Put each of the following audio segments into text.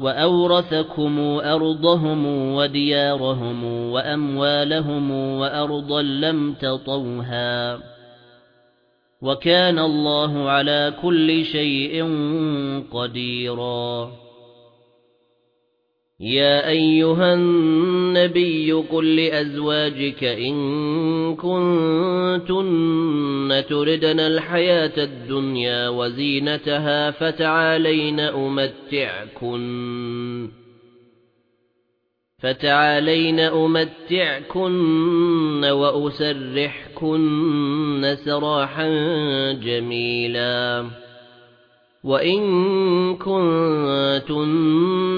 وَأَوْرَثَكُمْ أَرْضَهُمْ وَدِيَارَهُمْ وَأَمْوَالَهُمْ وَأَرْضًا لَّمْ تَطَوْهَا وَكَانَ اللَّهُ عَلَى كُلِّ شَيْءٍ قَدِيرًا يا أيها النبي قل لأزواجك إن كنتن تردن الحياة الدنيا وزينتها فتعالين أمتعكن فتعالين أمتعكن وأسرحكن سراحا جميلا وَإِن كُنتُنَّ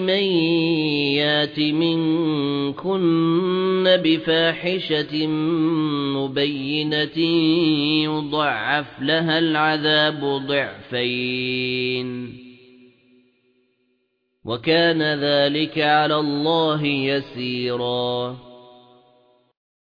مَن يَأْتِ مِنكُنَّ بِفَاحِشَةٍ مُبَيِّنَةٍ يُضَاعَفْ لَهَا الْعَذَابُ ضِعْفَيْنِ. وَكَانَ ذَلِكَ عَلَى اللَّهِ يَسِيرًا.